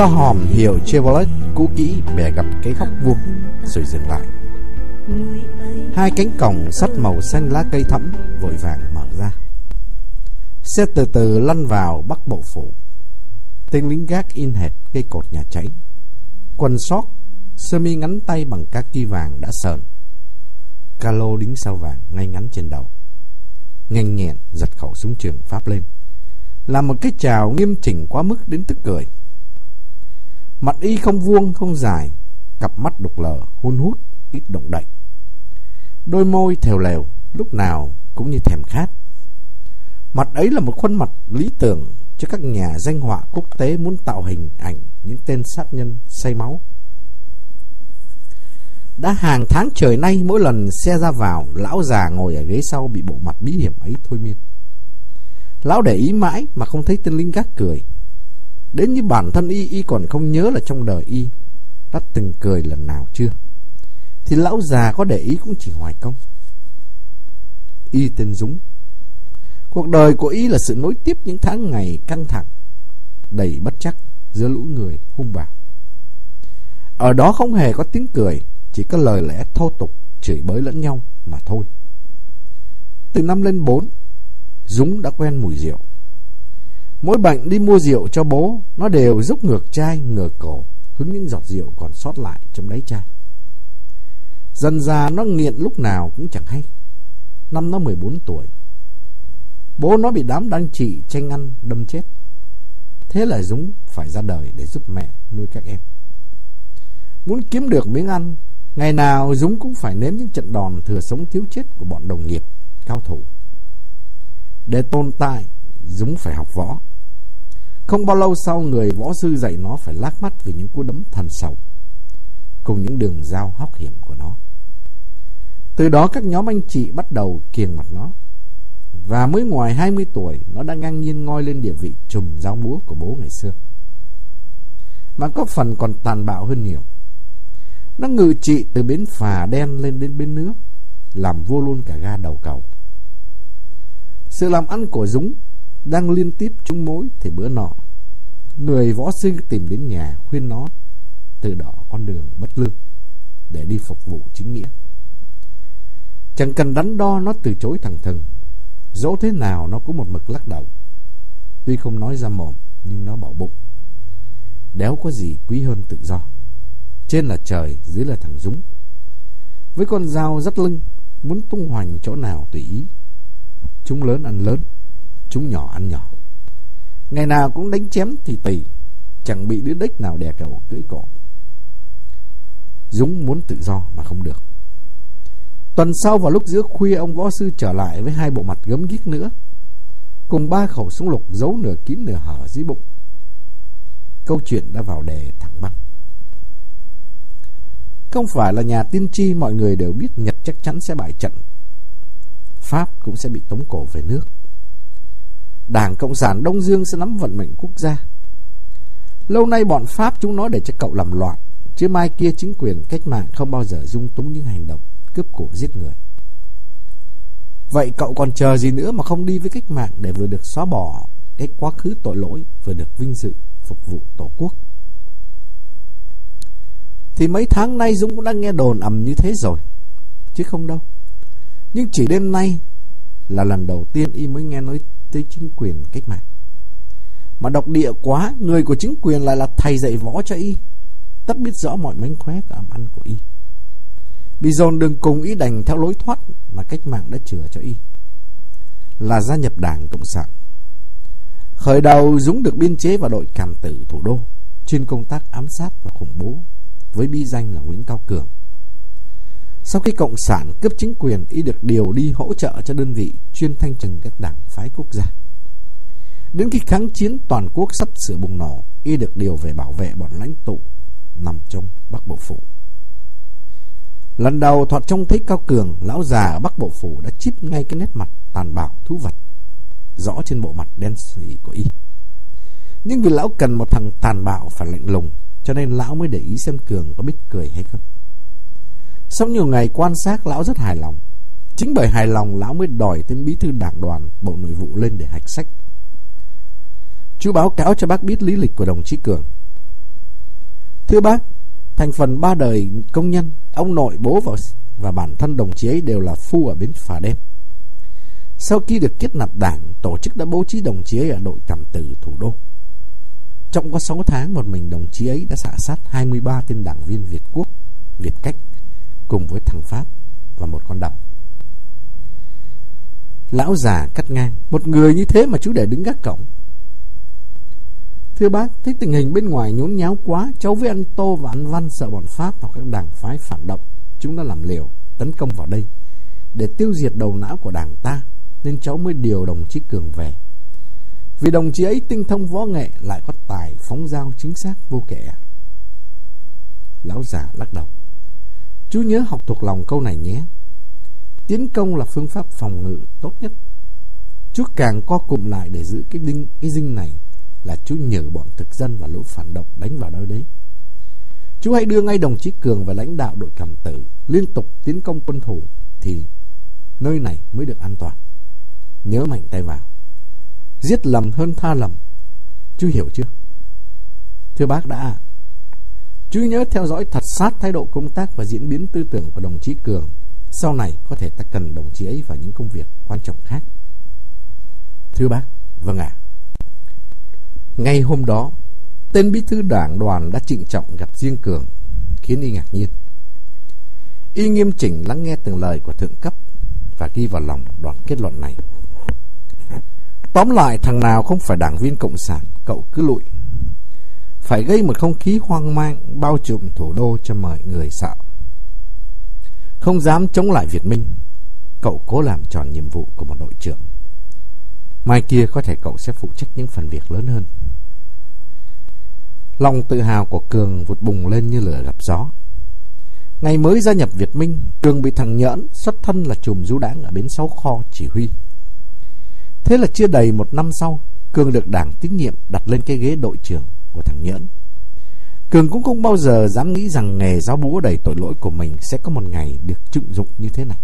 chiếc hòm hiểu Chevrolet cũ kỹ, bè gặp cái góc vuông, rồi dừng lại. Hai cánh cổng sắt màu xanh lá cây thẫm vội vàng mở ra. Xe từ từ lăn vào bắc bộ phủ. Tên lính gác in hệt cây cột nhà cháy. Quần sót sơ mi ngắn tay bằng kaki vàng đã sờn. Calo đính sao vàng ngay ngắn trên đầu. Nhanh nhẹn giật khẩu súng trường pháp lên. Làm một cái chào nghiêm chỉnh quá mức đến tức cười mặt y không vuông, không dài, cặp mắt đục lờ, hun hút, ít động đậy. Đôi môi thèo lèo lúc nào cũng như thèm khát. Mặt ấy là một khuôn mặt lý tưởng cho các nhà danh họa quốc tế muốn tạo hình ảnh những tên sát nhân say máu. Đã hàng tháng trời nay, mỗi lần xe ra vào, lão già ngồi ở ghế sau bị bộ mặt bí hiểm ấy thôi miên. Lão để ý mãi mà không thấy tên lính gác cười đến như bản thân y y còn không nhớ là trong đời y. Đã từng cười lần nào chưa? Thì lão già có để ý cũng chỉ hoài công. Y tên dũng. Cuộc đời của y là sự nối tiếp những tháng ngày căng thẳng, đầy bất chắc giữa lũ người, hung bạo. Ở đó không hề có tiếng cười, chỉ có lời lẽ thô tục, chửi bới lẫn nhau mà thôi. Từ năm lên bốn, dũng đã quen mùi rượu mỗi bệnh đi mua rượu cho bố, nó đều giúp ngược chai, ngửa cổ, hứng những giọt rượu còn sót lại trong đáy chai. Dần ra nó nghiện lúc nào cũng chẳng hay. Năm nó 14 tuổi. Bố nó bị đám đàn chị tranh ăn, đâm chết. Thế là dũng phải ra đời để giúp mẹ nuôi các em. Muốn kiếm được miếng ăn, ngày nào dũng cũng phải nếm những trận đòn thừa sống thiếu chết của bọn đồng nghiệp, cao thủ. Để tồn tại, dũng phải học võ không bao lâu sau, người võ sư dạy nó phải lác mắt vì những cú đấm thần sầu, cùng những đường dao hóc hiểm của nó. Từ đó, các nhóm anh chị bắt đầu kiềng mặt nó. Và mới ngoài 20 tuổi, Nó đã ngang nhiên ngoi lên địa vị trùm giáo búa của bố ngày xưa. Mà có phần còn tàn bạo hơn nhiều. Nó ngự trị từ bến phà đen lên đến bến nước, Làm vua luôn cả ga đầu cầu. Sự làm ăn của Dũng đang liên tiếp trúng mối Thì bữa nọ, Người võ sư tìm đến nhà khuyên nó, Từ đó con đường bất lương Để đi phục vụ chính nghĩa. Chẳng cần đắn đo nó từ chối thẳng thừng, Dẫu thế nào nó cũng một mực lắc đầu. Tuy không nói ra mồm, Nhưng nó bảo bụng, Đéo có gì quý hơn tự do, Trên là trời, dưới là thằng Dũng. Với con dao dắt lưng, Muốn tung hoành chỗ nào tùy ý. Chúng lớn ăn lớn Chúng nhỏ ăn nhỏ Ngày nào cũng đánh chém thì tùy Chẳng bị đứa đếch nào đè cầu cưỡi cổ Dũng muốn tự do mà không được Tuần sau vào lúc giữa khuya, ông võ sư trở lại với hai bộ mặt gấm ghiếc nữa. Cùng ba khẩu súng lục giấu nửa kín nửa hở dưới bụng. Câu chuyện đã vào đề thẳng băng. Không phải là nhà tiên tri mọi người đều biết Nhật chắc chắn sẽ bại trận. Pháp cũng sẽ bị tống cổ về nước. Đảng Cộng sản Đông Dương sẽ nắm vận mệnh quốc gia. Lâu nay bọn Pháp chúng nói để cho cậu làm loạn, chứ mai kia chính quyền cách mạng không bao giờ dung túng những hành động cướp cổ giết người. Vậy cậu còn chờ gì nữa mà không đi với cách mạng để vừa được xóa bỏ cái quá khứ tội lỗi, vừa được vinh dự phục vụ Tổ quốc? Thì mấy tháng nay Dũng cũng đã nghe đồn ầm như thế rồi, chứ không đâu. Nhưng chỉ đêm nay là lần đầu tiên y mới nghe nói tới chính quyền cách mạng. Mà độc địa quá, người của chính quyền lại là thầy dạy võ cho y. Tất biết rõ mọi mánh khóe của ẩm ăn của y. Bị dồn đường cùng y đành theo lối thoát mà cách mạng đã chừa cho y. Là gia nhập đảng Cộng sản. Khởi đầu Dũng được biên chế vào đội càn tử thủ đô, chuyên công tác ám sát và khủng bố, với bi danh là Nguyễn Cao Cường. Sau khi Cộng sản cướp chính quyền, y được điều đi hỗ trợ cho đơn vị chuyên thanh trừng các đảng phái quốc gia. Đến khi kháng chiến toàn quốc sắp sửa bùng nổ, y được điều về bảo vệ bọn lãnh tụ nằm trong Bắc Bộ Phủ. Lần đầu Thoạt trông thấy Cao Cường, lão già ở Bắc Bộ Phủ đã chít ngay cái nét mặt tàn bạo thú vật, rõ trên bộ mặt đen xỉ của y. Nhưng vì lão cần một thằng tàn bạo phải lạnh lùng, Cho nên lão mới để ý xem Cường có biết cười hay không sau nhiều ngày quan sát lão rất hài lòng. Chính bởi hài lòng lão mới đòi tên bí thư đảng đoàn Bộ Nội vụ lên để hạch sách. Chú báo cáo cho bác biết lý lịch của đồng chí Cường. Thưa bác Thành phần ba đời công nhân Ông nội, bố và, và bản thân đồng chí ấy đều là phu ở bến phà đêm. Sau khi được kết nạp đảng Tổ chức đã bố trí đồng chí ấy ở đội cảm tử thủ đô. Trong có 6 tháng Một mình đồng chí ấy đã xả sát 23 tên đảng viên Việt Quốc Việt Cách. Cùng với thằng Pháp Và một con đập Lão già cắt ngang Một người như thế mà chú để đứng gác cổng Thưa bác, thấy tình hình bên ngoài nhốn nháo quá, cháu với anh Tô và anh Văn sợ bọn Pháp hoặc các đảng phái phản động. Chúng đã làm liều, tấn công vào đây để tiêu diệt đầu não của đảng ta, nên cháu mới điều đồng chí Cường về. Vì đồng chí ấy tinh thông võ nghệ lại có tài phóng dao chính xác vô kể. Lão già lắc đầu. Chú nhớ học thuộc lòng câu này nhé. Tiến công là phương pháp phòng ngự tốt nhất. Chú càng co cụm lại để giữ cái đinh, cái dinh này là chú nhờ bọn thực dân và lũ phản động đánh vào nơi đấy. Chú hãy đưa ngay đồng chí Cường và lãnh đạo đội cầm tử liên tục tiến công quân thủ thì nơi này mới được an toàn. Nhớ mạnh tay vào. Giết lầm hơn tha lầm. Chú hiểu chưa? Thưa bác đã Chú nhớ theo dõi thật sát thái độ công tác và diễn biến tư tưởng của đồng chí Cường. Sau này có thể ta cần đồng chí ấy vào những công việc quan trọng khác. Thưa bác, vâng ạ. Ngay hôm đó, tên bí thư đảng đoàn đã trịnh trọng gặp riêng Cường, khiến y ngạc nhiên. Y nghiêm chỉnh lắng nghe từng lời của thượng cấp và ghi vào lòng đoạn kết luận này. Tóm lại, thằng nào không phải đảng viên Cộng sản, cậu cứ lụi. Phải gây một không khí hoang mang, bao trùm thủ đô cho mọi người sợ. Không dám chống lại Việt Minh, cậu cố làm tròn nhiệm vụ của một đội trưởng. Mai kia có thể cậu sẽ phụ trách những phần việc lớn hơn. Lòng tự hào của Cường vụt bùng lên như lửa gặp gió. Ngày mới gia nhập Việt Minh, Cường bị thằng Nhẫn xuất thân là chùm du đảng ở bến sáu kho chỉ huy. Thế là chưa đầy một năm sau, Cường được đảng tín nhiệm đặt lên cái ghế đội trưởng của thằng Nhẫn. Cường cũng không bao giờ dám nghĩ rằng nghề giáo búa đầy tội lỗi của mình sẽ có một ngày được trưng dụng như thế này.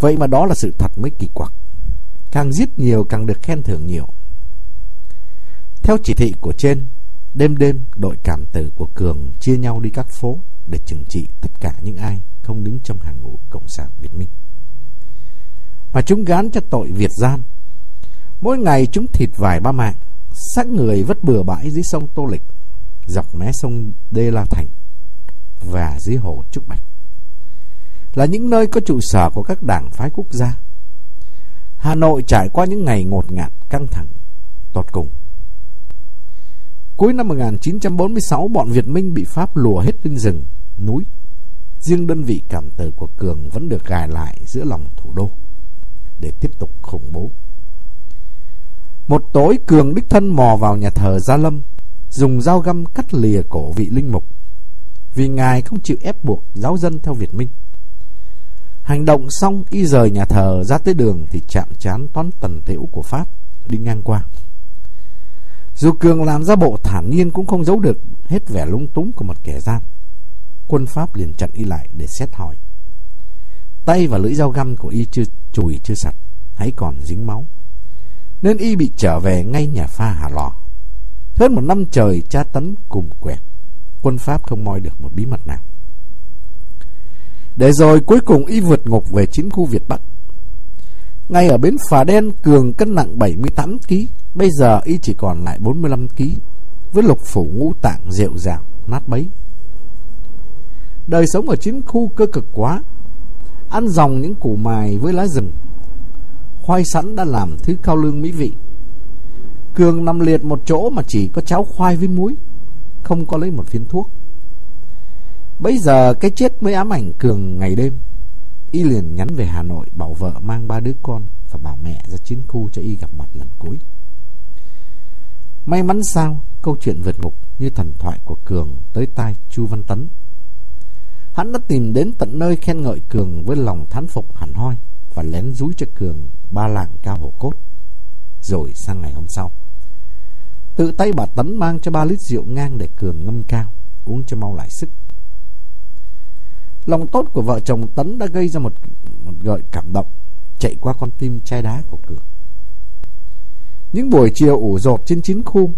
Vậy mà đó là sự thật mới kỳ quặc. Càng giết nhiều càng được khen thưởng nhiều. Theo chỉ thị của trên, đêm đêm đội cảm tử của Cường chia nhau đi các phố để trừng trị tất cả những ai không đứng trong hàng ngũ Cộng sản Việt Minh. Mà chúng gán cho tội Việt gian. Mỗi ngày chúng thịt vài ba mạng, xác người vất bừa bãi dưới sông Tô Lịch, dọc mé sông Đê La Thành và dưới hồ Trúc Bạch. Là những nơi có trụ sở của các đảng phái quốc gia. Hà Nội trải qua những ngày ngột ngạt căng thẳng, tột cùng Cuối năm 1946, bọn Việt Minh bị Pháp lùa hết lên rừng, núi. Riêng đơn vị cảm tử của Cường vẫn được gài lại giữa lòng thủ đô để tiếp tục khủng bố. Một tối Cường đích thân mò vào nhà thờ Gia Lâm, dùng dao găm cắt lìa cổ vị linh mục, vì ngài không chịu ép buộc giáo dân theo Việt Minh. Hành động xong, y rời nhà thờ ra tới đường thì chạm chán toán tần tiểu của Pháp đi ngang qua. Dù Cường làm ra bộ thản nhiên cũng không giấu được hết vẻ lung túng của một kẻ gian. Quân Pháp liền chặn y lại để xét hỏi. Tay và lưỡi dao găm của y chưa chùi chưa sạch, hãy còn dính máu. Nên y bị trở về ngay nhà pha Hà Lò. Hơn một năm trời tra tấn cùng quẹt, quân Pháp không moi được một bí mật nào. Để rồi cuối cùng y vượt ngục về chiến khu Việt Bắc. Ngay ở bến phà đen, Cường cân nặng 78 kg, Bây giờ y chỉ còn lại 45 kg với lục phủ ngũ tạng rượu rạo, nát bấy. Đời sống ở chiến khu cơ cực quá, ăn dòng những củ mài với lá rừng. Khoai sẵn đã làm thứ cao lương mỹ vị. Cường nằm liệt một chỗ mà chỉ có cháo khoai với muối, không có lấy một viên thuốc. Bây giờ cái chết mới ám ảnh Cường ngày đêm. Y liền nhắn về Hà Nội bảo vợ mang ba đứa con và bảo mẹ ra chiến khu cho Y gặp mặt lần cuối. May mắn sao câu chuyện vượt ngục như thần thoại của Cường tới tai Chu Văn Tấn. Hắn đã tìm đến tận nơi khen ngợi Cường với lòng thán phục hẳn hoi và lén rúi cho Cường ba lạng cao hổ cốt. Rồi sang ngày hôm sau, Tự tay bà Tấn mang cho ba lít rượu ngang để Cường ngâm cao, uống cho mau lại sức. Lòng tốt của vợ chồng Tấn đã gây ra một, một gợi cảm động chạy qua con tim chai đá của Cường. Những buổi chiều ủ rột trên chín khu,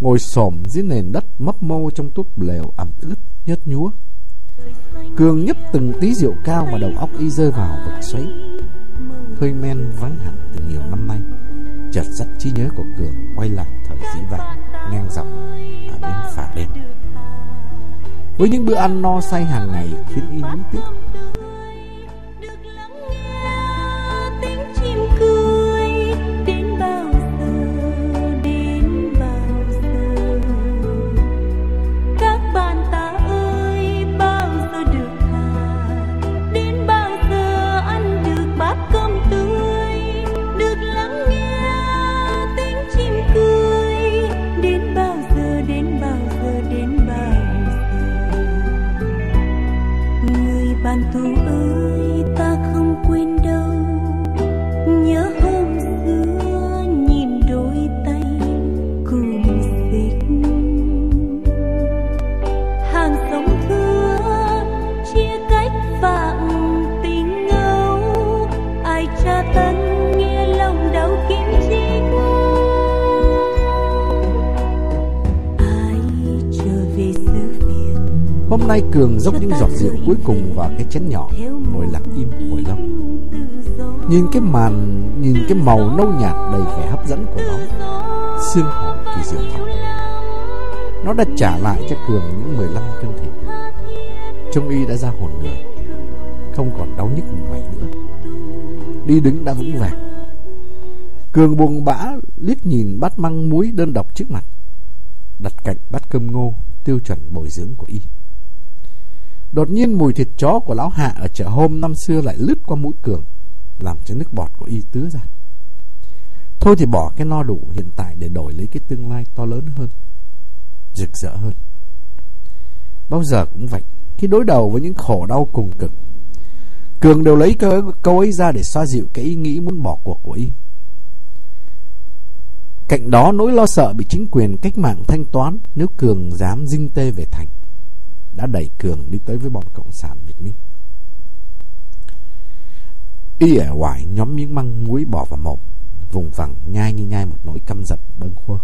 ngồi xổm dưới nền đất mấp mô trong túp lều ẩm ướt, nhớt nhúa. Cường nhấp từng tí rượu cao mà đầu óc y rơi vào vực xoáy. Hơi men vắng hẳn từ nhiều năm nay, chợt dắt trí nhớ của Cường quay lại thời dĩ vãng ngang dọc ở bên phà đen. Với những bữa ăn no say hàng ngày khiến y nuối tiếc Hôm nay Cường dốc những giọt rượu cuối cùng vào cái chén nhỏ, Ngồi lặng im hồi lâu Nhìn cái màn, Nhìn cái màu nâu nhạt đầy vẻ hấp dẫn của nó Xương hồn kỳ diệu thật. Nó đã trả lại cho Cường những 15 cân thịt. Trung y đã ra hồn người, Không còn đau nhức mày nữa. Đi đứng đã vững vàng. Cường buồn bã liếc nhìn bát măng muối đơn độc trước mặt. Đặt cạnh bát cơm ngô, Tiêu chuẩn bồi dưỡng của y. Đột nhiên mùi thịt chó của lão hạ ở chợ hôm năm xưa lại lướt qua mũi cường, làm cho nước bọt của y tứa ra. Thôi thì bỏ cái no đủ hiện tại để đổi lấy cái tương lai to lớn hơn, rực rỡ hơn. Bao giờ cũng vậy, khi đối đầu với những khổ đau cùng cực, Cường đều lấy câu, câu ấy ra để xoa dịu cái ý nghĩ muốn bỏ cuộc của y. Cạnh đó nỗi lo sợ bị chính quyền cách mạng thanh toán nếu Cường dám dinh tê về thành đã đẩy Cường đi tới với bọn Cộng sản Việt Minh. Y ở ngoài nhóm miếng măng muối bỏ vào mồm, vùng vằng nhai như nhai một nỗi căm giận bâng khuơ.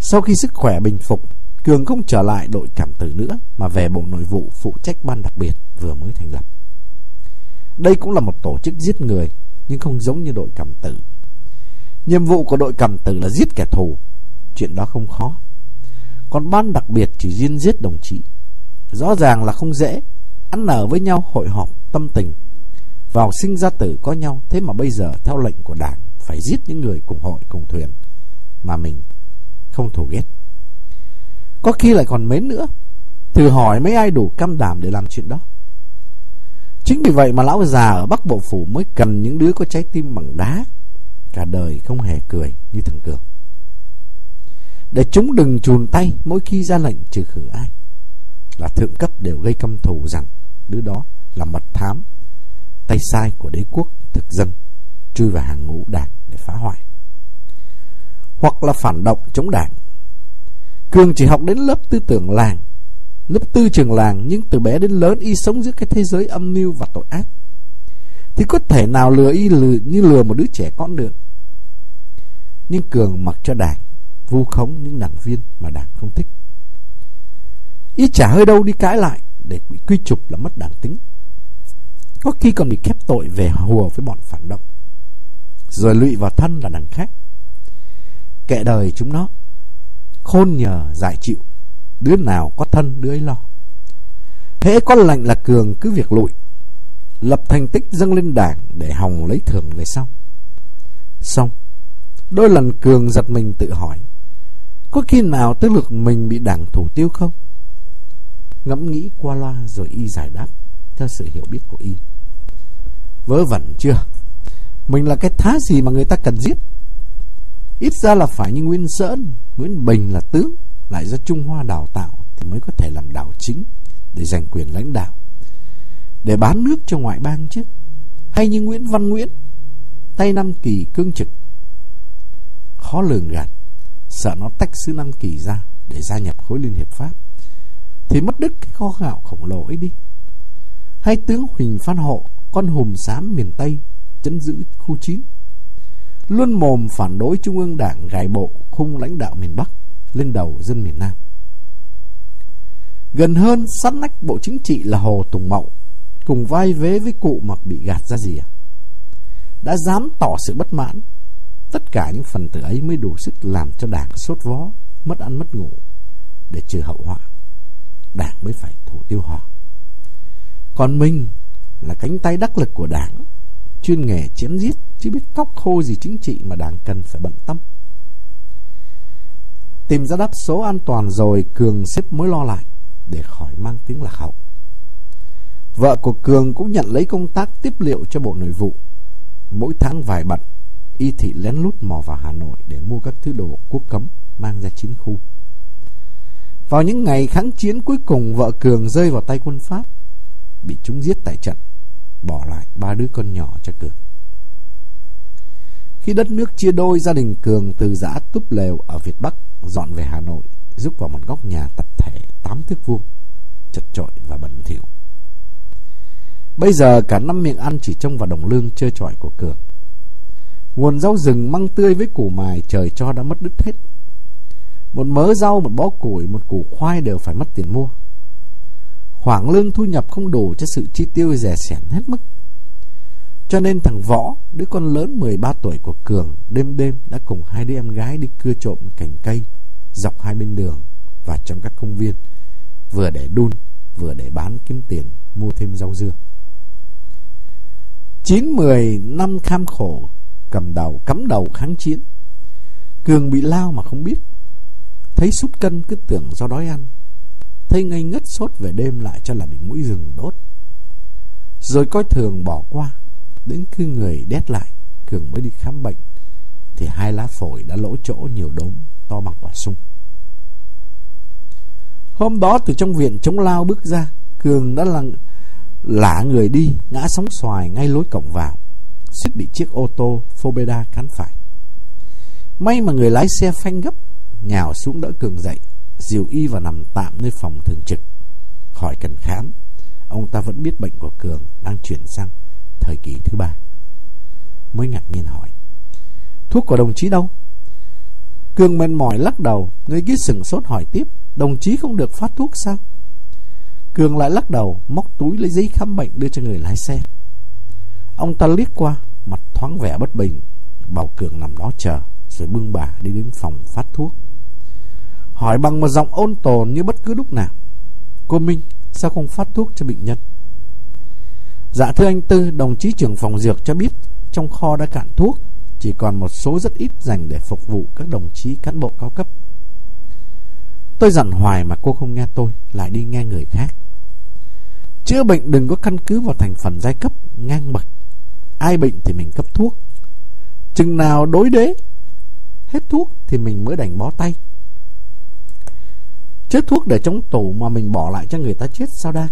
Sau khi sức khỏe bình phục, Cường không trở lại đội cảm tử nữa mà về Bộ Nội vụ phụ trách ban đặc biệt vừa mới thành lập. Đây cũng là một tổ chức giết người nhưng không giống như đội cảm tử. Nhiệm vụ của đội cảm tử là giết kẻ thù. Chuyện đó không khó. Còn ban đặc biệt chỉ riêng giết đồng chí. Rõ ràng là không dễ. Ăn nở với nhau, hội họp, tâm tình. Vào sinh ra tử có nhau, Thế mà bây giờ theo lệnh của đảng, Phải giết những người cùng hội, cùng thuyền. Mà mình không thù ghét. Có khi lại còn mến nữa. Thử hỏi mấy ai đủ cam đảm để làm chuyện đó. Chính vì vậy mà lão già ở Bắc Bộ Phủ Mới cần những đứa có trái tim bằng đá. Cả đời không hề cười như thằng Cường để chúng đừng chùn tay mỗi khi ra lệnh trừ khử ai. Là thượng cấp đều gây căm thù rằng đứa đó là mật thám. Tay sai của đế quốc thực dân chui vào hàng ngũ đảng để phá hoại. Hoặc là phản động chống đảng. Cường chỉ học đến lớp tư tưởng làng lớp tư trường làng nhưng từ bé đến lớn y sống giữa cái thế giới âm mưu và tội ác. Thì có thể nào lừa y lừa, như lừa một đứa trẻ con được. Nhưng cường mặc cho đảng vu khống những đảng viên mà đảng không thích. Ý chả hơi đâu đi cãi lại để bị quy chụp là mất đảng tính. Có khi còn bị khép tội về hùa với bọn phản động. Rồi lụy vào thân là đảng khác. Kệ đời chúng nó. Khôn nhờ giải chịu. Đứa nào có thân đứa ấy lo. Thế có lệnh là cường cứ việc lụi. Lập thành tích dâng lên đảng để hòng lấy thưởng về sau. Xong. Đôi lần cường giật mình tự hỏi có khi nào tới lượt mình bị đảng thủ tiêu không? Ngẫm nghĩ qua loa rồi y giải đáp theo sự hiểu biết của y. Vớ vẩn chưa? Mình là cái thá gì mà người ta cần giết? Ít ra là phải như Nguyên Sơn, Nguyễn Bình là tướng, lại do Trung Hoa đào tạo thì mới có thể làm đảo chính để giành quyền lãnh đạo. Để bán nước cho ngoại bang chứ. Hay như Nguyễn Văn Nguyễn, tay năm kỳ cương trực. Khó lường gạt sợ nó tách xứ Nam Kỳ ra để gia nhập khối Liên Hiệp Pháp, thì mất đứt cái kho gạo khổng lồ ấy đi. Hay tướng Huỳnh Phan Hộ, con hùm xám miền Tây, chấn giữ khu 9, luôn mồm phản đối Trung ương Đảng gài bộ khung lãnh đạo miền Bắc lên đầu dân miền Nam. Gần hơn sát nách bộ chính trị là Hồ Tùng Mậu, cùng vai vế với cụ mặc bị gạt ra rìa. Đã dám tỏ sự bất mãn, tất cả những phần tử ấy mới đủ sức làm cho đảng sốt vó, mất ăn mất ngủ, để trừ hậu họa. Đảng mới phải thủ tiêu họ. Còn mình là cánh tay đắc lực của đảng, chuyên nghề chém giết, chứ biết cóc khô gì chính trị mà đảng cần phải bận tâm. Tìm ra đáp số an toàn rồi Cường xếp mới lo lại để khỏi mang tiếng lạc hậu. Vợ của Cường cũng nhận lấy công tác tiếp liệu cho Bộ Nội vụ. Mỗi tháng vài bận, y thị lén lút mò vào Hà Nội để mua các thứ đồ quốc cấm mang ra chiến khu. Vào những ngày kháng chiến cuối cùng, vợ Cường rơi vào tay quân Pháp, bị chúng giết tại trận, bỏ lại ba đứa con nhỏ cho Cường. Khi đất nước chia đôi, gia đình Cường từ giã túp lều ở Việt Bắc dọn về Hà Nội, giúp vào một góc nhà tập thể 8 thước vuông, chật chội và bẩn thỉu. Bây giờ cả năm miệng ăn chỉ trông vào đồng lương chơi trọi của Cường. Nguồn rau rừng măng tươi với củ mài trời cho đã mất đứt hết. Một mớ rau, một bó củi, một củ khoai đều phải mất tiền mua. khoảng lương thu nhập không đủ cho sự chi tiêu rẻ sẻn hết mức. Cho nên thằng Võ, đứa con lớn 13 tuổi của Cường, đêm đêm đã cùng hai đứa em gái đi cưa trộm cành cây dọc hai bên đường và trong các công viên, vừa để đun, vừa để bán kiếm tiền mua thêm rau dưa. 9-10 năm kham khổ cầm đầu cắm đầu kháng chiến. Cường bị lao mà không biết. Thấy sút cân cứ tưởng do đói ăn. Thấy ngây ngất sốt về đêm lại cho là bị mũi rừng đốt. Rồi coi thường bỏ qua. Đến khi người đét lại, Cường mới đi khám bệnh. Thì hai lá phổi đã lỗ chỗ nhiều đốm to bằng quả sung. Hôm đó từ trong viện chống lao bước ra, Cường đã là lả người đi, ngã sóng xoài ngay lối cổng vào, suýt bị chiếc ô tô Fobeda cán phải. May mà người lái xe phanh gấp, nhào xuống đỡ Cường dậy, dìu y và nằm tạm nơi phòng thường trực. Khỏi cần khám, ông ta vẫn biết bệnh của Cường đang chuyển sang thời kỳ thứ ba. Mới ngạc nhiên hỏi, thuốc của đồng chí đâu? Cường mệt mỏi lắc đầu, người kia sừng sốt hỏi tiếp, đồng chí không được phát thuốc sao? Cường lại lắc đầu, móc túi lấy giấy khám bệnh đưa cho người lái xe. Ông ta liếc qua, mặt thoáng vẻ bất bình, bảo Cường nằm đó chờ, rồi bưng bà đi đến phòng phát thuốc. Hỏi bằng một giọng ôn tồn như bất cứ lúc nào. Cô Minh, sao không phát thuốc cho bệnh nhân? Dạ thưa anh Tư, đồng chí trưởng phòng dược cho biết trong kho đã cạn thuốc, chỉ còn một số rất ít dành để phục vụ các đồng chí cán bộ cao cấp. Tôi dặn hoài mà cô không nghe tôi, lại đi nghe người khác. Chữa bệnh đừng có căn cứ vào thành phần giai cấp ngang bậc. Ai bệnh thì mình cấp thuốc. Chừng nào đối đế, hết thuốc thì mình mới đành bó tay. Chết thuốc để chống tủ mà mình bỏ lại cho người ta chết sao đang.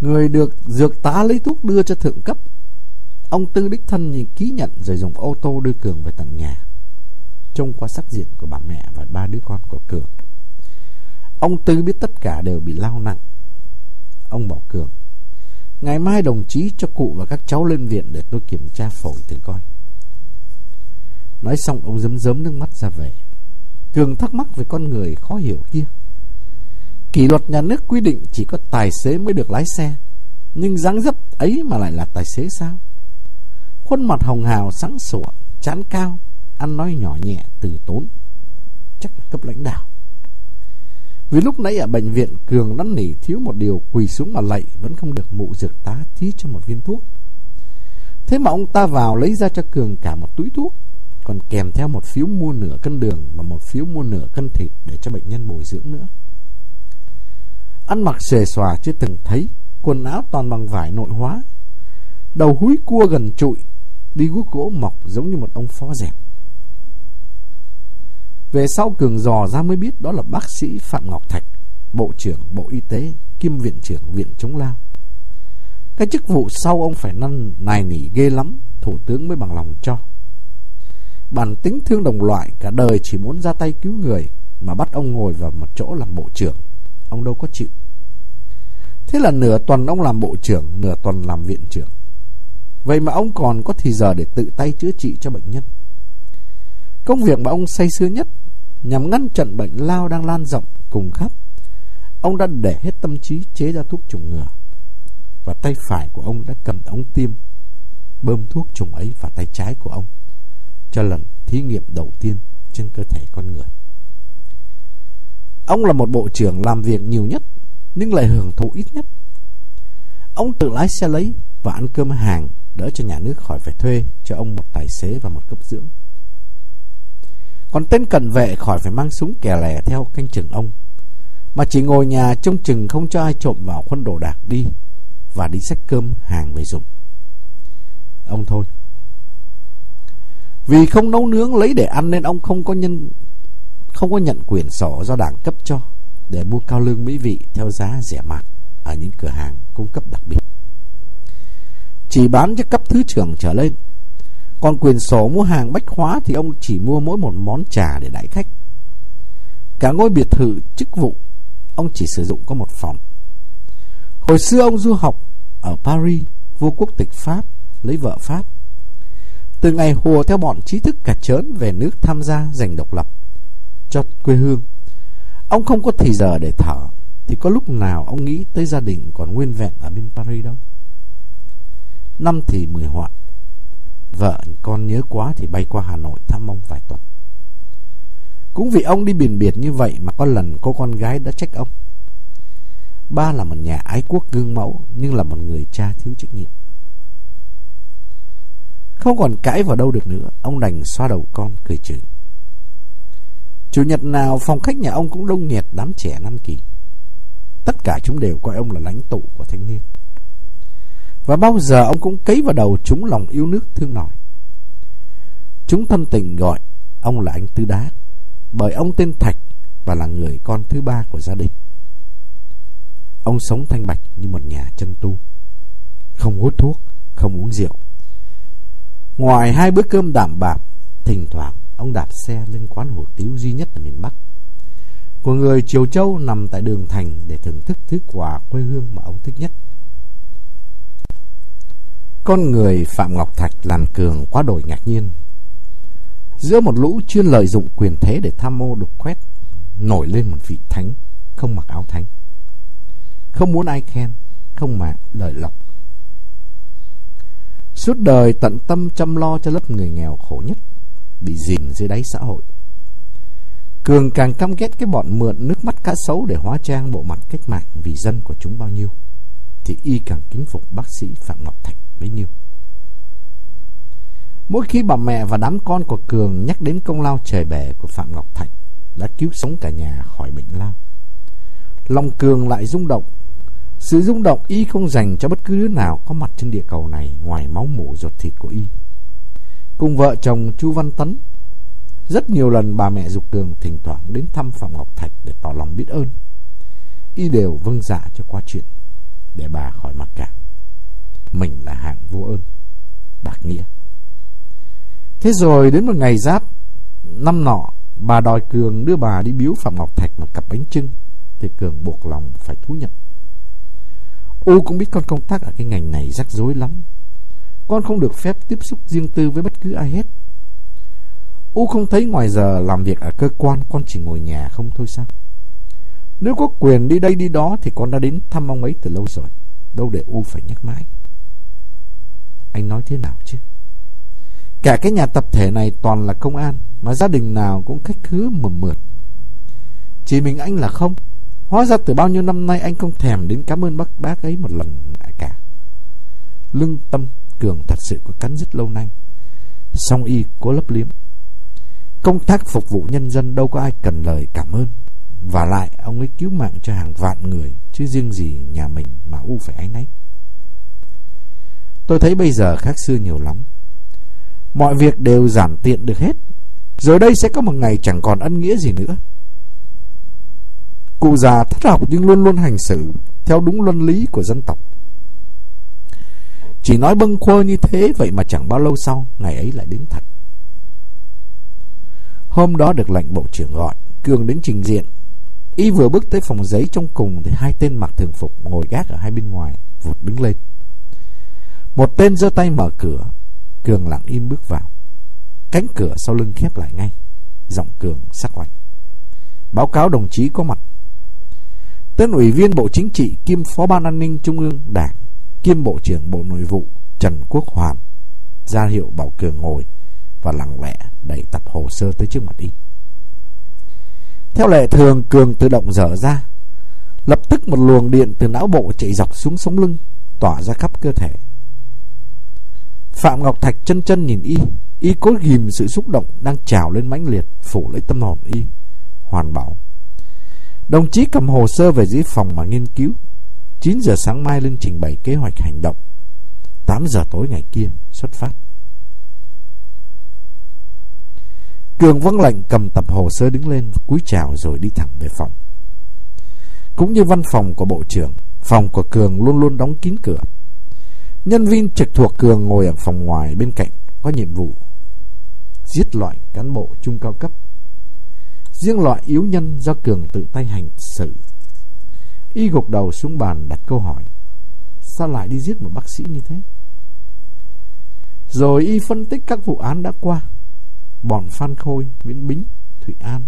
Người được dược tá lấy thuốc đưa cho thượng cấp. Ông Tư đích thân nhìn ký nhận rồi dùng ô tô đưa Cường về tận nhà. Trông qua sắc diện của bà mẹ và ba đứa con của Cường. Ông Tư biết tất cả đều bị lao nặng. Ông bảo Cường, ngày mai đồng chí cho cụ và các cháu lên viện để tôi kiểm tra phổi thử coi. Nói xong ông giấm giấm nước mắt ra về. Cường thắc mắc về con người khó hiểu kia. Kỷ luật nhà nước quy định chỉ có tài xế mới được lái xe. Nhưng dáng dấp ấy mà lại là tài xế sao? Khuôn mặt hồng hào sáng sủa, chán cao, ăn nói nhỏ nhẹ, từ tốn. Chắc là cấp lãnh đạo. Vì lúc nãy ở bệnh viện Cường năn nỉ thiếu một điều quỳ xuống mà lạy vẫn không được mụ dược tá tí cho một viên thuốc. Thế mà ông ta vào lấy ra cho Cường cả một túi thuốc, còn kèm theo một phiếu mua nửa cân đường và một phiếu mua nửa cân thịt để cho bệnh nhân bồi dưỡng nữa. Ăn mặc xề xòa chưa từng thấy, quần áo toàn bằng vải nội hóa, đầu húi cua gần trụi, đi guốc gỗ mọc giống như một ông phó dẹp về sau Cường dò ra mới biết đó là bác sĩ Phạm Ngọc Thạch, Bộ trưởng Bộ Y tế, kiêm Viện trưởng Viện Chống Lao. Cái chức vụ sau ông phải năn nài nỉ ghê lắm, Thủ tướng mới bằng lòng cho. Bản tính thương đồng loại Cả đời chỉ muốn ra tay cứu người Mà bắt ông ngồi vào một chỗ làm bộ trưởng Ông đâu có chịu Thế là nửa tuần ông làm bộ trưởng Nửa tuần làm viện trưởng Vậy mà ông còn có thì giờ để tự tay chữa trị cho bệnh nhân Công việc mà ông say sưa nhất Nhằm ngăn chặn bệnh lao đang lan rộng cùng khắp, Ông đã để hết tâm trí chế ra thuốc trùng ngừa Và tay phải của ông đã cầm ống tiêm, Bơm thuốc trùng ấy vào tay trái của ông Cho lần thí nghiệm đầu tiên trên cơ thể con người. Ông là một bộ trưởng làm việc nhiều nhất Nhưng lại hưởng thụ ít nhất. Ông tự lái xe lấy và ăn cơm hàng Đỡ cho nhà nước khỏi phải thuê cho ông một tài xế và một cấp dưỡng. Còn tên cận vệ khỏi phải mang súng kè lè theo canh chừng ông Mà chỉ ngồi nhà trông chừng không cho ai trộm vào khuôn đồ đạc đi Và đi xách cơm hàng về dùng Ông thôi Vì không nấu nướng lấy để ăn nên ông không có nhân, không có nhận quyền sổ do đảng cấp cho để mua cao lương mỹ vị theo giá rẻ mạt ở những cửa hàng cung cấp đặc biệt. Chỉ bán cho cấp thứ trưởng trở lên. Còn quyền sổ mua hàng bách hóa thì ông chỉ mua mỗi một món trà để đãi khách. Cả ngôi biệt thự chức vụ, ông chỉ sử dụng có một phòng. Hồi xưa ông du học ở Paris, vua quốc tịch Pháp, lấy vợ Pháp. Từ ngày hùa theo bọn trí thức cả chớn về nước tham gia giành độc lập cho quê hương. Ông không có thì giờ để thở, thì có lúc nào ông nghĩ tới gia đình còn nguyên vẹn ở bên Paris đâu. Năm thì mười hoạn, vợ con nhớ quá thì bay qua Hà Nội thăm ông vài tuần. Cũng vì ông đi biển biệt như vậy mà có lần cô con gái đã trách ông. Ba là một nhà ái quốc gương mẫu nhưng là một người cha thiếu trách nhiệm. Không còn cãi vào đâu được nữa, ông đành xoa đầu con cười trừ. Chủ nhật nào phòng khách nhà ông cũng đông nghẹt đám trẻ năm Kỳ. Tất cả chúng đều coi ông là lãnh tụ của thanh niên. Và bao giờ ông cũng cấy vào đầu chúng lòng yêu nước thương nổi. Chúng thân tình gọi ông là anh Tư Đá, bởi ông tên Thạch và là người con thứ ba của gia đình. Ông sống thanh bạch như một nhà chân tu, không hút thuốc, không uống rượu. Ngoài hai bữa cơm đảm bạc, thỉnh thoảng ông đạp xe lên quán hủ tiếu duy nhất ở miền Bắc của người Triều Châu nằm tại đường thành để thưởng thức thứ quà quê hương mà ông thích nhất. Con người Phạm Ngọc Thạch làm cường quá đổi ngạc nhiên. Giữa một lũ chuyên lợi dụng quyền thế để tham mô đục khoét, nổi lên một vị thánh không mặc áo thánh. Không muốn ai khen, không mà lợi lộc. Suốt đời tận tâm chăm lo cho lớp người nghèo khổ nhất bị dìm dưới đáy xã hội. Cường càng căm ghét cái bọn mượn nước mắt cá sấu để hóa trang bộ mặt cách mạng vì dân của chúng bao nhiêu, thì y càng kính phục bác sĩ Phạm Ngọc Thạch bấy nhiêu. Mỗi khi bà mẹ và đám con của Cường nhắc đến công lao trời bể của Phạm Ngọc Thạch đã cứu sống cả nhà khỏi bệnh lao. Lòng Cường lại rung động. Sự rung động y không dành cho bất cứ đứa nào có mặt trên địa cầu này ngoài máu mủ ruột thịt của y cùng vợ chồng Chu Văn Tấn. Rất nhiều lần bà mẹ Dục cường thỉnh thoảng đến thăm Phạm Ngọc Thạch để tỏ lòng biết ơn. Y đều vâng dạ cho qua chuyện, để bà khỏi mặc cảm. Mình là hạng vô ơn, bạc nghĩa. Thế rồi đến một ngày giáp, năm nọ, bà đòi Cường đưa bà đi biếu Phạm Ngọc Thạch một cặp bánh trưng, thì Cường buộc lòng phải thú nhận. U cũng biết con công tác ở cái ngành này rắc rối lắm con không được phép tiếp xúc riêng tư với bất cứ ai hết. U không thấy ngoài giờ làm việc ở cơ quan con chỉ ngồi nhà không thôi sao? Nếu có quyền đi đây đi đó thì con đã đến thăm ông ấy từ lâu rồi. Đâu để U phải nhắc mãi. Anh nói thế nào chứ? Cả cái nhà tập thể này toàn là công an, mà gia đình nào cũng khách khứa mầm mượt. Chỉ mình anh là không. Hóa ra từ bao nhiêu năm nay anh không thèm đến cảm ơn bác bác ấy một lần cả. Lương tâm, Cường thật sự có cắn dứt lâu nay Song y cố lấp liếm Công tác phục vụ nhân dân đâu có ai cần lời cảm ơn và lại ông ấy cứu mạng cho hàng vạn người Chứ riêng gì nhà mình mà U phải ái náy. Tôi thấy bây giờ khác xưa nhiều lắm. Mọi việc đều giảm tiện được hết. Rồi đây sẽ có một ngày chẳng còn ân nghĩa gì nữa. Cụ già thất học nhưng luôn luôn hành xử Theo đúng luân lý của dân tộc. Chỉ nói bâng quơ như thế vậy mà chẳng bao lâu sau Ngày ấy lại đến thật. Hôm đó được lệnh bộ trưởng gọi, Cường đến trình diện. Y vừa bước tới phòng giấy trong cùng thì hai tên mặc thường phục ngồi gác ở hai bên ngoài, vụt đứng lên. Một tên giơ tay mở cửa, Cường lặng im bước vào. Cánh cửa sau lưng khép lại ngay. Giọng Cường sắc lạnh. Báo cáo đồng chí có mặt. Tên ủy viên Bộ Chính trị kiêm Phó Ban An ninh Trung ương Đảng kiêm Bộ trưởng Bộ Nội vụ Trần Quốc Hoàn ra hiệu bảo Cường ngồi và lặng lẽ đẩy tập hồ sơ tới trước mặt y. Theo lệ thường, Cường tự động dở ra. Lập tức một luồng điện từ não bộ chạy dọc xuống sống lưng, Tỏa ra khắp cơ thể. Phạm Ngọc Thạch chân chân nhìn y Y cố ghim sự xúc động Đang trào lên mãnh liệt, Phủ lấy tâm hồn y, Hoàn bảo. Đồng chí cầm hồ sơ về dưới phòng mà nghiên cứu. 9 giờ sáng mai lên trình bày kế hoạch hành động. 8 giờ tối ngày kia xuất phát. Cường vâng lệnh cầm tập hồ sơ đứng lên, cúi chào rồi đi thẳng về phòng. Cũng như văn phòng của bộ trưởng, Phòng của Cường luôn luôn đóng kín cửa. Nhân viên trực thuộc Cường ngồi ở phòng ngoài bên cạnh, Có nhiệm vụ Giết loại cán bộ trung cao cấp. Riêng loại yếu nhân do Cường tự tay hành xử. Y gục đầu xuống bàn đặt câu hỏi, Sao lại đi giết một bác sĩ như thế? Rồi Y phân tích các vụ án đã qua. Bọn Phan Khôi, Nguyễn Bính, Thụy An.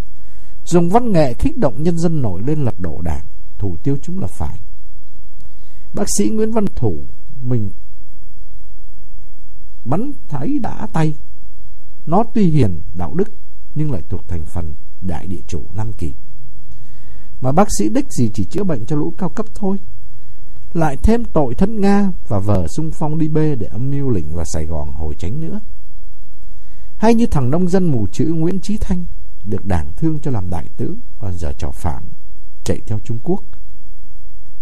Dùng văn nghệ kích động nhân dân nổi lên lật đổ đảng Thủ tiêu chúng là phải. Bác sĩ Nguyễn Văn Thủ Mình Bắn thấy đã tay. Nó tuy hiền, đạo đức Nhưng lại thuộc thành phần đại địa chủ Nam Kỳ. Mà bác sĩ đích gì chỉ chữa bệnh cho lũ cao cấp thôi. Lại thêm tội thân Nga Và vợ sung phong đi bê để âm mưu lĩnh vào Sài Gòn hồi tránh nữa hay như thằng nông dân mù chữ Nguyễn Trí Thanh, Được đảng thương cho làm đại tướng Và giờ trò phản Chạy theo Trung Quốc.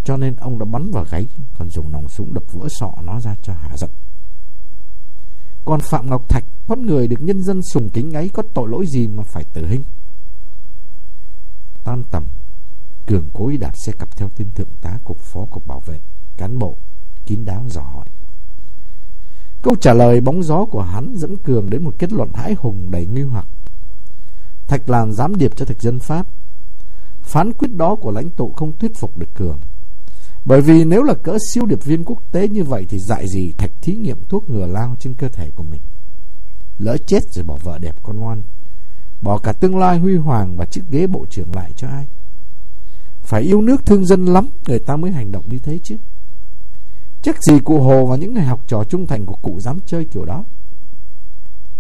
Cho nên ông đã bắn vào gáy, Còn dùng nòng súng đập vỡ sọ nó ra cho hạ giận. Còn Phạm Ngọc Thạch, Con người được nhân dân sùng kính ấy, Có tội lỗi gì mà phải tử hình? Tan tầm, Cường cố đạt đạp xe cặp theo tên thượng tá Cục phó cục bảo vệ, Cán bộ, kín đáo dò hỏi. Câu trả lời bóng gió của hắn dẫn Cường đến một kết luận hãi hùng đầy nghi hoặc. Thạch làm giám điệp cho thực dân Pháp. Phán quyết đó của lãnh tụ không thuyết phục được Cường. Bởi vì nếu là cỡ siêu điệp viên quốc tế như vậy thì dại gì Thạch thí nghiệm thuốc ngừa lao trên cơ thể của mình. Lỡ chết rồi bỏ vợ đẹp con ngoan. Bỏ cả tương lai huy hoàng và chiếc ghế bộ trưởng lại cho ai. Phải yêu nước thương dân lắm người ta mới hành động như thế chứ. Chắc gì cụ Hồ và những người học trò trung thành của cụ dám chơi kiểu đó?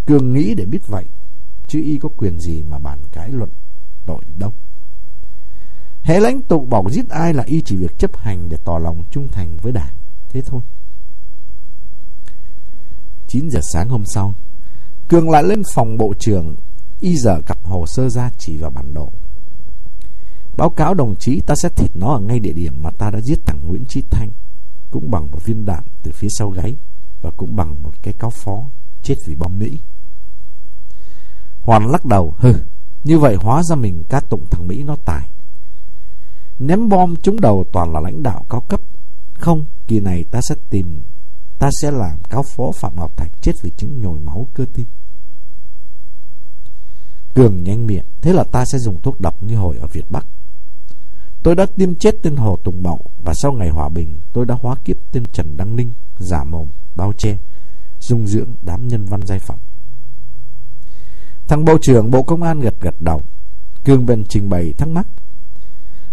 Cường nghĩ để biết vậy, Chứ y có quyền gì mà bàn cái luận tội đâu. Hệ lãnh tụ bảo giết ai là y chỉ việc chấp hành để tỏ lòng trung thành với đảng, Thế thôi. 9 giờ sáng hôm sau, Cường lại lên phòng bộ trưởng, Y giờ cặp hồ sơ ra chỉ vào bản đồ. Báo cáo đồng chí ta sẽ thịt nó ở ngay địa điểm mà ta đã giết thằng Nguyễn Trí Thanh cũng bằng một viên đạn từ phía sau gáy và cũng bằng một cái cáo phó chết vì bom Mỹ. Hoàn lắc đầu, hừ, như vậy hóa ra mình ca tụng thằng Mỹ nó tài. Ném bom trúng đầu toàn là lãnh đạo cao cấp. Không, kỳ này ta sẽ tìm, ta sẽ làm cáo phó Phạm Ngọc Thạch chết vì chứng nhồi máu cơ tim. Cường nhanh miệng, thế là ta sẽ dùng thuốc độc như hồi ở Việt Bắc. Tôi đã tiêm chết tên Hồ Tùng Mậu và sau ngày hòa bình tôi đã hóa kiếp tên Trần Đăng Ninh, giả mồm, bao che, dung dưỡng đám nhân văn giai phẩm. Thằng Bộ trưởng Bộ Công an gật gật đầu, Cương bình trình bày thắc mắc.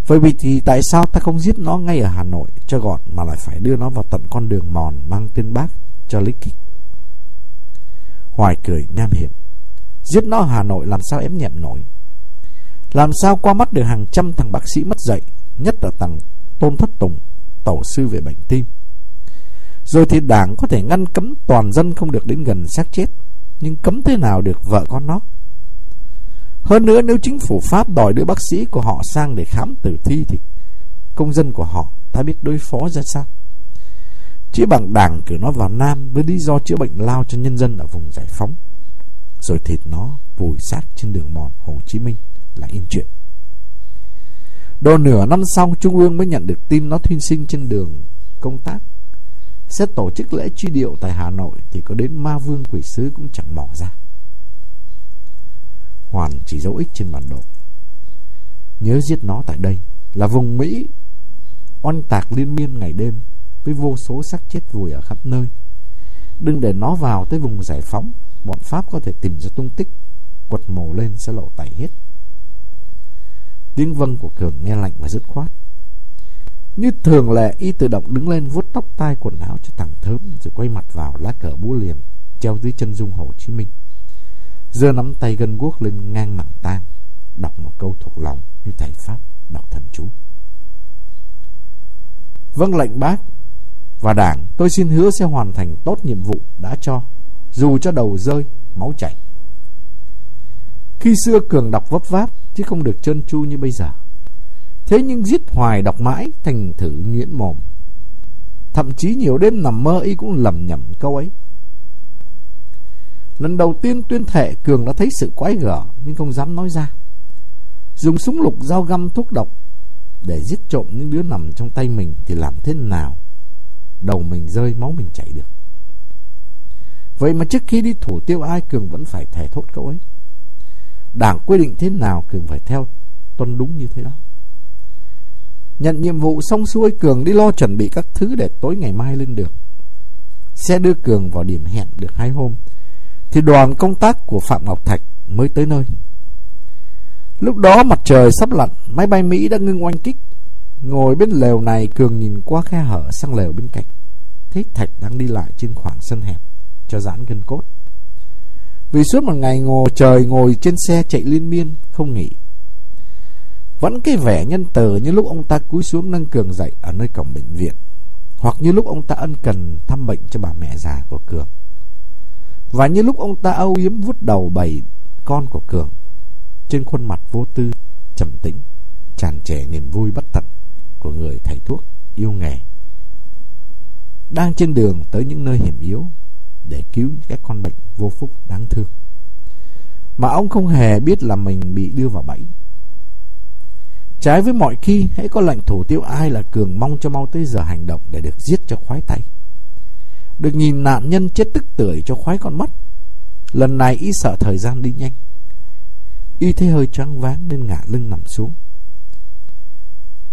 Vậy vì thì tại sao ta không giết nó ngay ở Hà Nội cho gọn mà lại phải đưa nó vào tận con đường mòn mang tên bác cho lý kích? Hoài cười nham hiểm. Giết nó ở Hà Nội làm sao em nhẹm nổi làm sao qua mắt được hàng trăm thằng bác sĩ mất dạy, Nhất là thằng Tôn Thất Tùng Tổ sư về bệnh tim. Rồi thì đảng có thể ngăn cấm toàn dân không được đến gần xác chết, Nhưng cấm thế nào được vợ con nó? Hơn nữa nếu chính phủ Pháp đòi đưa bác sĩ của họ sang để khám tử thi Thì công dân của họ, ta biết đối phó ra sao? Chỉ bằng đảng cử nó vào Nam Với lý do chữa bệnh lao cho nhân dân ở vùng giải phóng. Rồi thịt nó vùi xác trên đường mòn Hồ Chí Minh là in chuyện. Đồ nửa năm sau, Trung ương mới nhận được tin nó thuyên sinh trên đường công tác. Sẽ tổ chức lễ truy điệu tại Hà Nội thì có đến ma vương quỷ sứ cũng chẳng mỏ ra. Hoàn chỉ dấu ích trên bản đồ Nhớ giết nó tại đây Là vùng Mỹ Oanh tạc liên miên ngày đêm Với vô số xác chết vùi ở khắp nơi Đừng để nó vào tới vùng giải phóng Bọn Pháp có thể tìm ra tung tích Quật mồ lên sẽ lộ tẩy hết Tiếng vâng của Cường nghe lạnh và dứt khoát. Như thường lệ y tự động đứng lên vuốt tóc tai quần áo cho thằng thớm Rồi quay mặt vào lá cờ búa liềm Treo dưới chân dung Hồ Chí Minh. Giờ nắm tay gân guốc lên ngang mảng tang Đọc một câu thuộc lòng như thầy Pháp đọc thần chú. Vâng lệnh bác Và đảng tôi xin hứa sẽ hoàn thành tốt nhiệm vụ đã cho Dù cho đầu rơi, máu chảy. Khi xưa Cường đọc vấp váp Chứ không được trơn tru như bây giờ. Thế nhưng giết hoài đọc mãi Thành thử nhuyễn mồm. Thậm chí nhiều đêm nằm mơ y cũng lầm nhầm câu ấy. Lần đầu tiên tuyên thệ Cường đã thấy sự quái gở, Nhưng không dám nói ra. Dùng súng lục dao găm thuốc độc Để giết trộm những đứa nằm trong tay mình Thì làm thế nào? Đầu mình rơi, máu mình chảy được. Vậy mà trước khi đi thủ tiêu ai, Cường vẫn phải thề thốt câu ấy. Đảng quy định thế nào Cường phải theo tuân đúng như thế đó. Nhận nhiệm vụ xong xuôi, Cường đi lo chuẩn bị các thứ để tối ngày mai lên đường. Xe đưa Cường vào điểm hẹn được hai hôm, Thì đoàn công tác của Phạm Ngọc Thạch mới tới nơi. Lúc đó mặt trời sắp lặn, Máy bay Mỹ đã ngưng oanh kích. Ngồi bên lều này, Cường nhìn qua khe hở sang lều bên cạnh. Thấy Thạch đang đi lại trên khoảng sân hẹp, Cho giãn gân cốt. Vì suốt một ngày ngồi trời ngồi trên xe chạy liên miên Không nghỉ Vẫn cái vẻ nhân từ như lúc ông ta cúi xuống nâng Cường dậy Ở nơi cổng bệnh viện Hoặc như lúc ông ta ân cần thăm bệnh cho bà mẹ già của Cường Và như lúc ông ta âu yếm vút đầu bầy con của Cường trên khuôn mặt vô tư, trầm tĩnh, tràn trề niềm vui bất tận của người thầy thuốc yêu nghề. Đang trên đường tới những nơi hiểm yếu để cứu các con bệnh vô phúc đáng thương. Mà ông không hề biết là mình bị đưa vào bẫy. Trái với mọi khi, hãy có lệnh thủ tiêu ai là Cường mong cho mau tới giờ hành động để được giết cho khoái tay. Được nhìn nạn nhân chết tức tưởi cho khoái con mắt. Lần này y sợ thời gian đi nhanh. Y thấy hơi choáng váng nên ngả lưng nằm xuống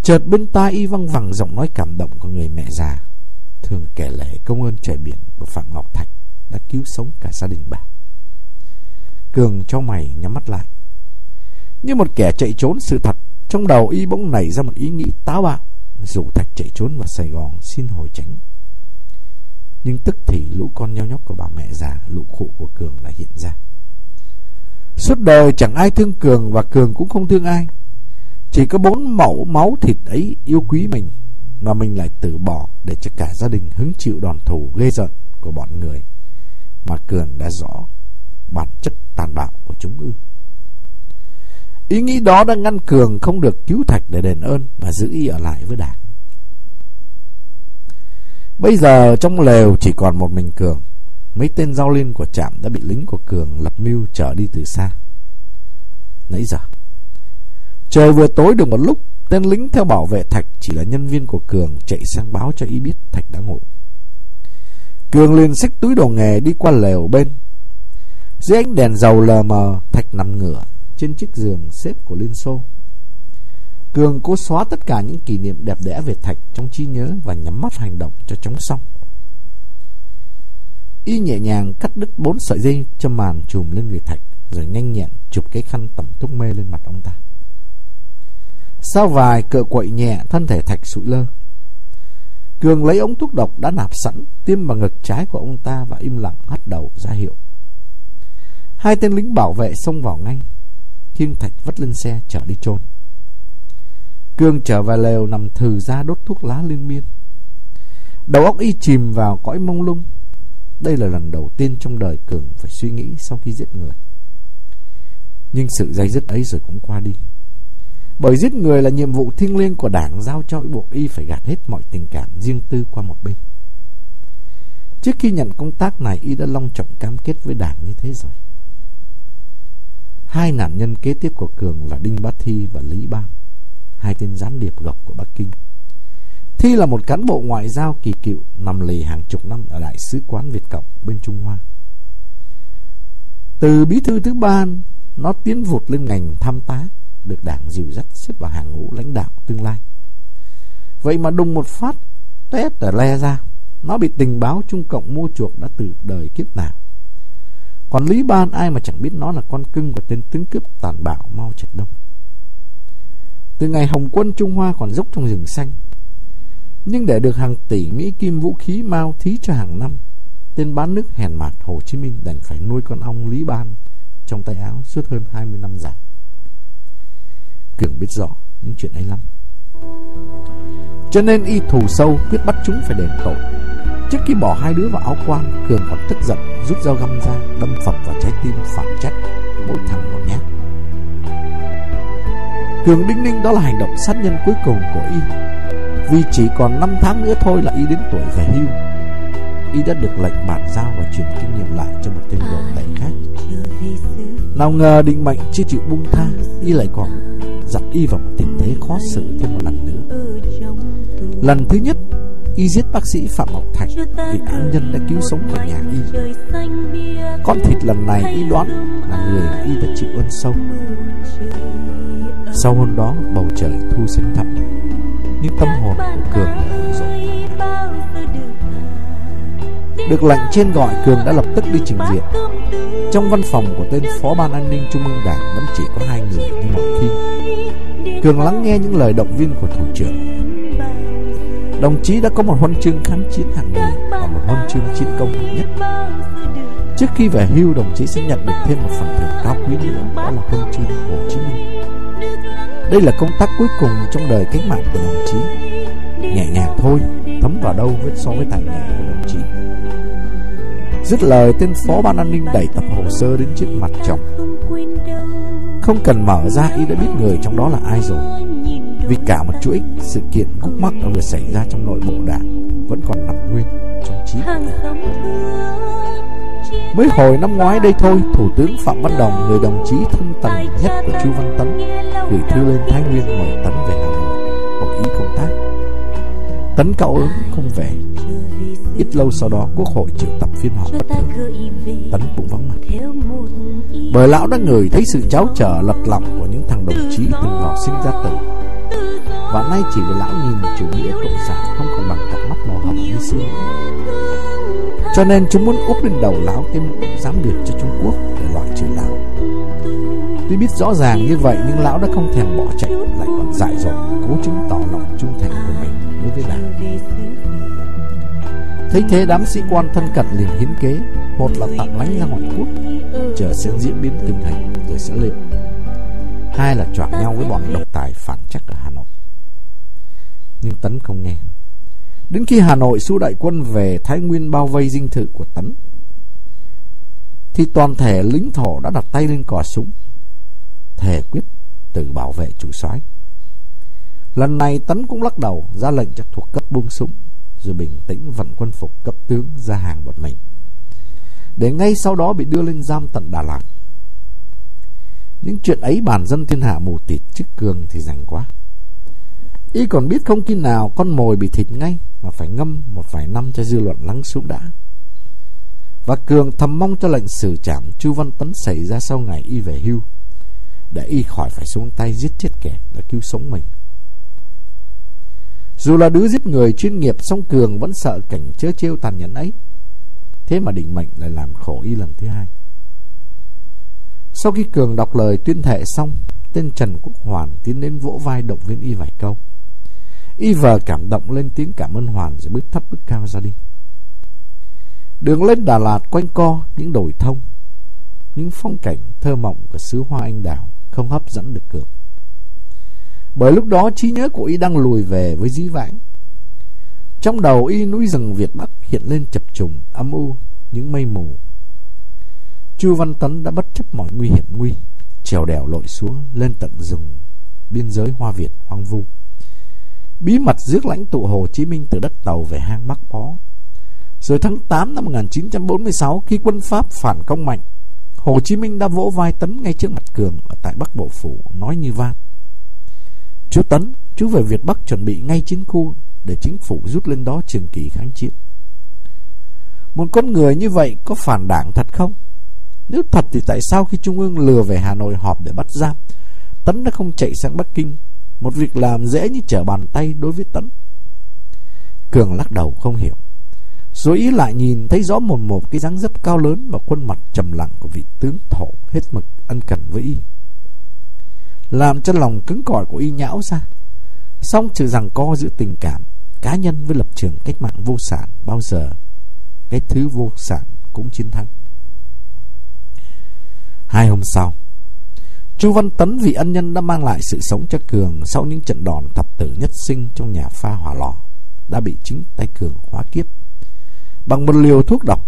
Chợt bên tai Y văng vẳng giọng nói cảm động của người mẹ già Thường kể lể công ơn trời biển của Phạm Ngọc Thạch đã cứu sống cả gia đình bà. Cường cho mày nhắm mắt lại. Như một kẻ chạy trốn sự thật, Trong đầu Y bỗng nảy ra một ý nghĩ táo bạo. Rủ Thạch chạy trốn vào Sài Gòn xin hồi tránh Nhưng tức thì lũ con nheo nhóc của bà mẹ già, Lũ khổ của Cường lại hiện ra. Suốt đời chẳng ai thương Cường Và Cường cũng không thương ai. Chỉ có bốn mẫu máu thịt ấy yêu quý mình, Mà mình lại từ bỏ Để cho cả gia đình hứng chịu đòn thù ghê giận của bọn người. Mà Cường đã rõ Bản chất tàn bạo của chúng ư Ý nghĩ đó đã ngăn Cường không được cứu Thạch để đền ơn Và giữ y ở lại với đảng Bây giờ trong lều chỉ còn một mình Cường Mấy tên giao liên của trạm đã bị lính của Cường lập mưu trở đi từ xa. Nãy giờ, trời vừa tối được một lúc, tên lính theo bảo vệ Thạch chỉ là nhân viên của Cường chạy sang báo cho y biết Thạch đã ngủ. Cường liền xách túi đồ nghề đi qua lều bên. Dưới ánh đèn dầu lờ mờ, Thạch nằm ngửa trên chiếc giường xếp của Liên Xô. Cường cố xóa tất cả những kỷ niệm đẹp đẽ về Thạch trong trí nhớ và nhắm mắt hành động cho chóng xong. Y nhẹ nhàng cắt đứt bốn sợi dây châm màn chùm lên người Thạch Rồi nhanh nhẹn chụp cái khăn tẩm thuốc mê lên mặt ông ta Sau vài cựa quậy nhẹ thân thể Thạch sụi lơ Cường lấy ống thuốc độc đã nạp sẵn, Tiêm vào ngực trái của ông ta Và im lặng hắt đầu ra hiệu. Hai tên lính bảo vệ xông vào ngay. Khiêng Thạch vất lên xe chở đi chôn Cường trở về lều nằm thừ ra đốt thuốc lá liên miên. Đầu óc y chìm vào cõi mông lung. Đây là lần đầu tiên trong đời Cường phải suy nghĩ sau khi giết người. Nhưng sự dây dứt ấy rồi cũng qua đi. Bởi giết người là nhiệm vụ thiêng liêng của đảng giao cho buộc y phải gạt hết mọi tình cảm riêng tư qua một bên. Trước khi nhận công tác này y đã long trọng cam kết với đảng như thế rồi. Hai nạn nhân kế tiếp của Cường là Đinh bát Thi và Lý Ban, hai tên gián điệp gọc của Bắc Kinh. Thi là một cán bộ ngoại giao kỳ cựu nằm lì hàng chục năm ở Đại sứ quán Việt Cộng bên Trung Hoa. Từ bí thư thứ ban nó tiến vụt lên ngành tham tá, được đảng dìu dắt xếp vào hàng ngũ lãnh đạo tương lai. Vậy mà đùng một phát, tét ở le ra, nó bị tình báo Trung Cộng mua chuộc đã từ đời kiếp nào. Còn Lý Ban ai mà chẳng biết nó là con cưng của tên tướng cướp tàn bạo Mao Trạch Đông. Từ ngày Hồng quân Trung Hoa còn dốc trong rừng xanh, nhưng để được hàng tỷ Mỹ kim vũ khí Mao thí cho hàng năm, tên bán nước hèn mạt Hồ Chí Minh đành phải nuôi con ong Lý Ban trong tay áo suốt hơn 20 năm dài. Cường biết rõ những chuyện ấy lắm. Cho nên y thù sâu quyết bắt chúng phải đền tội. Trước khi bỏ hai đứa vào áo quan, Cường còn tức giận rút dao găm ra đâm phập vào trái tim phản trách mỗi thằng một nhát. Cường đinh ninh đó là hành động sát nhân cuối cùng của y. Vì chỉ còn 5 tháng nữa thôi là y đến tuổi về hưu. Y đã được lệnh bàn giao và chuyển kinh nghiệm lại cho một tên đội tẩy khác. Nào ngờ định mệnh chưa chịu buông tha, y lại còn dặn y vào một tình thế khó xử thêm một lần nữa. Lần thứ nhất, y giết bác sĩ Phạm Ngọc Thạch vì án nhân đã cứu sống cả nhà y. Con thịt lần này y đoán là người y đã chịu ơn sâu. Sau hôm đó, bầu trời thu xanh thẳm, nhưng tâm hồn của Cường đã rồi. Được lệnh trên gọi Cường đã lập tức đi trình diện. Trong văn phòng của tên phó ban an ninh Trung ương Đảng vẫn chỉ có hai người như mọi khi. Cường lắng nghe những lời động viên của thủ trưởng Đồng chí đã có một huân chương kháng chiến hạng nhì và một huân chương chiến công hạng nhất. Trước khi về hưu, đồng chí sẽ nhận được thêm một phần thưởng cao quý nữa, đó là huân chương Hồ Chí Minh. Đây là công tác cuối cùng trong đời cách mạng của đồng chí. Nhẹ nhàng thôi, thấm vào đâu với so với tài nghệ của đồng. Dứt lời, tên phó ban an ninh đẩy tập hồ sơ đến trước mặt chồng. Không cần mở ra, y đã biết người trong đó là ai rồi vì cả một chuỗi sự kiện khúc mắc đã vừa xảy ra trong nội bộ đảng vẫn còn nằm nguyên trong trí Mới hồi năm ngoái đây thôi, Thủ tướng Phạm Văn Đồng, người đồng chí thân tầng nhất của Chu Văn Tấn, gửi thư lên Thái Nguyên mời Tấn về Hà Nội, một ý công tác. Tấn cậu ứng không về. Ít lâu sau đó, Quốc hội triệu tập phiên họp bất thường. Tấn cũng vắng mặt. Bởi lão đã ngửi thấy sự cháo trở lật lọng của những thằng đồng chí từng vào sinh ra tử và nay chỉ vì lão nhìn chủ nghĩa cộng sản không còn bằng cặp mắt màu hồng như xưa Cho nên chúng muốn úp lên đầu lão cái mũ giám biệt cho Trung Quốc để loại trừ lão Tuy biết rõ ràng như vậy nhưng lão đã không thèm bỏ chạy Lại còn dại dột cố chứng tỏ lòng Thấy thế đám sĩ quan thân cận liền hiến kế Một là tặng lánh ra ngoại quốc Chờ sẽ diễn biến tình hình rồi sẽ liệu Hai là choạc nhau với bọn độc tài phản chắc ở Hà Nội nhưng Tấn không nghe. Đến khi Hà Nội xu đại quân về Thái Nguyên bao vây dinh thự của Tấn, thì toàn thể lính thổ đã đặt tay lên cò súng, thề quyết tự bảo vệ chủ soái. Lần này Tấn cũng lắc đầu ra lệnh cho thuộc cấp buông súng, rồi bình tĩnh vận quân phục cấp tướng ra hàng bọn mình. Để ngay sau đó bị đưa lên giam tận Đà Lạt. Những chuyện ấy bản dân thiên hạ mù tịt chức cường thì rành quá. Y còn biết không khi nào con mồi bị thịt ngay, Mà phải ngâm một vài năm cho dư luận lắng xuống đã Và Cường thầm mong cho lệnh xử trảm Chu Văn Tấn xảy ra sau ngày Y về hưu, Để Y khỏi phải xuống tay giết chết kẻ đã cứu sống mình dù là đứa giết người chuyên nghiệp Song Cường vẫn sợ cảnh chớ trêu tàn nhẫn ấy Thế mà định mệnh lại làm khổ Y lần thứ hai Sau khi Cường đọc lời tuyên thệ xong Tên Trần Quốc Hoàn tiến đến vỗ vai động viên Y vài câu Y vờ cảm động lên tiếng cảm ơn Hoàn rồi bước thấp bước cao ra đi. Đường lên Đà Lạt quanh co những đồi thông, những phong cảnh thơ mộng của xứ hoa anh đào không hấp dẫn được Cường. Bởi lúc đó trí nhớ của Y đang lùi về với dĩ vãng. Trong đầu Y núi rừng Việt Bắc hiện lên chập trùng, âm u, những mây mù. Chu Văn Tấn đã bất chấp mọi nguy hiểm nguy, trèo đèo lội xuống lên tận rừng biên giới Hoa Việt hoang vu bí mật rước lãnh tụ Hồ Chí Minh từ đất Tàu về hang Bắc Bó. Rồi tháng 8 năm 1946 khi quân Pháp phản công mạnh, Hồ Chí Minh đã vỗ vai Tấn ngay trước mặt Cường ở tại Bắc Bộ Phủ nói như van. Chú Tấn, chú về Việt Bắc chuẩn bị ngay chiến khu để chính phủ rút lên đó trường kỳ kháng chiến. Một con người như vậy có phản đảng thật không? Nếu thật thì tại sao khi Trung ương lừa về Hà Nội họp để bắt giam Tấn đã không chạy sang Bắc Kinh Một việc làm dễ như trở bàn tay đối với Tấn Cường lắc đầu không hiểu Rồi ý lại nhìn thấy rõ một một cái dáng dấp cao lớn Và khuôn mặt trầm lặng của vị tướng thổ Hết mực ân cần với y làm cho lòng cứng cỏi của y nhão ra. Xong trừ rằng co giữa tình cảm, Cá nhân với lập trường cách mạng vô sản Bao giờ, Cái thứ vô sản cũng chiến thắng. Hai hôm sau, Chu Văn Tấn vì ân nhân đã mang lại sự sống cho Cường Sau những trận đòn thập tử nhất sinh Trong nhà pha hỏa lò, Đã bị chính tay Cường hóa kiếp. Bằng một liều thuốc độc,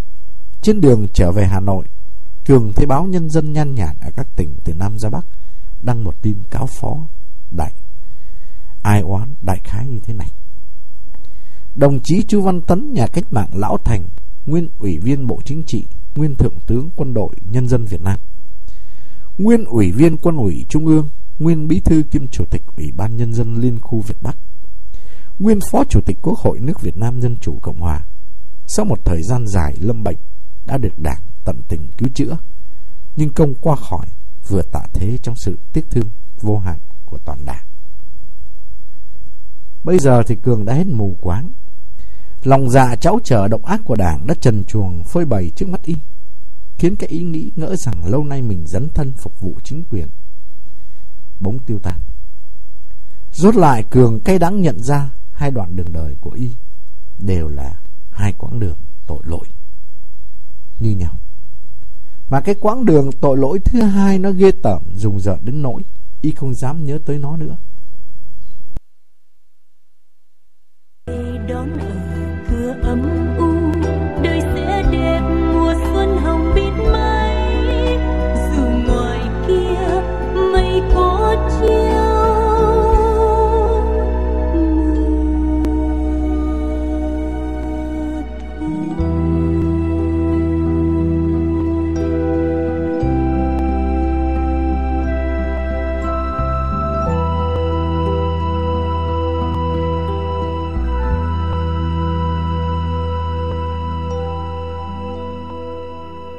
Trên đường trở về Hà Nội, Cường thấy báo nhân dân nhan nhản Ở các tỉnh từ Nam ra Bắc Đăng một tin cáo phó đại Ai oán đại khái như thế này Đồng chí Chu Văn Tấn Nhà cách mạng Lão Thành Nguyên ủy viên Bộ Chính trị Nguyên thượng tướng quân đội nhân dân Việt Nam nguyên ủy viên quân ủy Trung ương, nguyên bí thư kiêm chủ tịch Ủy ban Nhân dân Liên khu Việt Bắc, nguyên phó chủ tịch Quốc hội nước Việt Nam Dân Chủ Cộng Hòa. Sau một thời gian dài lâm bệnh, đã được đảng tận tình cứu chữa, nhưng công qua khỏi vừa tạ thế trong sự tiếc thương vô hạn của toàn đảng. Bây giờ thì Cường đã hết mù quáng. Lòng dạ cháu trở động ác của đảng đã trần chuồng phơi bày trước mắt y, khiến cái ý nghĩ ngỡ rằng lâu nay mình dấn thân phục vụ chính quyền bỗng tiêu tan. Rốt lại Cường cay đắng nhận ra hai đoạn đường đời của y đều là hai quãng đường tội lỗi như nhau. Và cái quãng đường tội lỗi thứ hai nó ghê tởm dùng dở đến nỗi y không dám nhớ tới nó nữa. Đón ở cửa ấm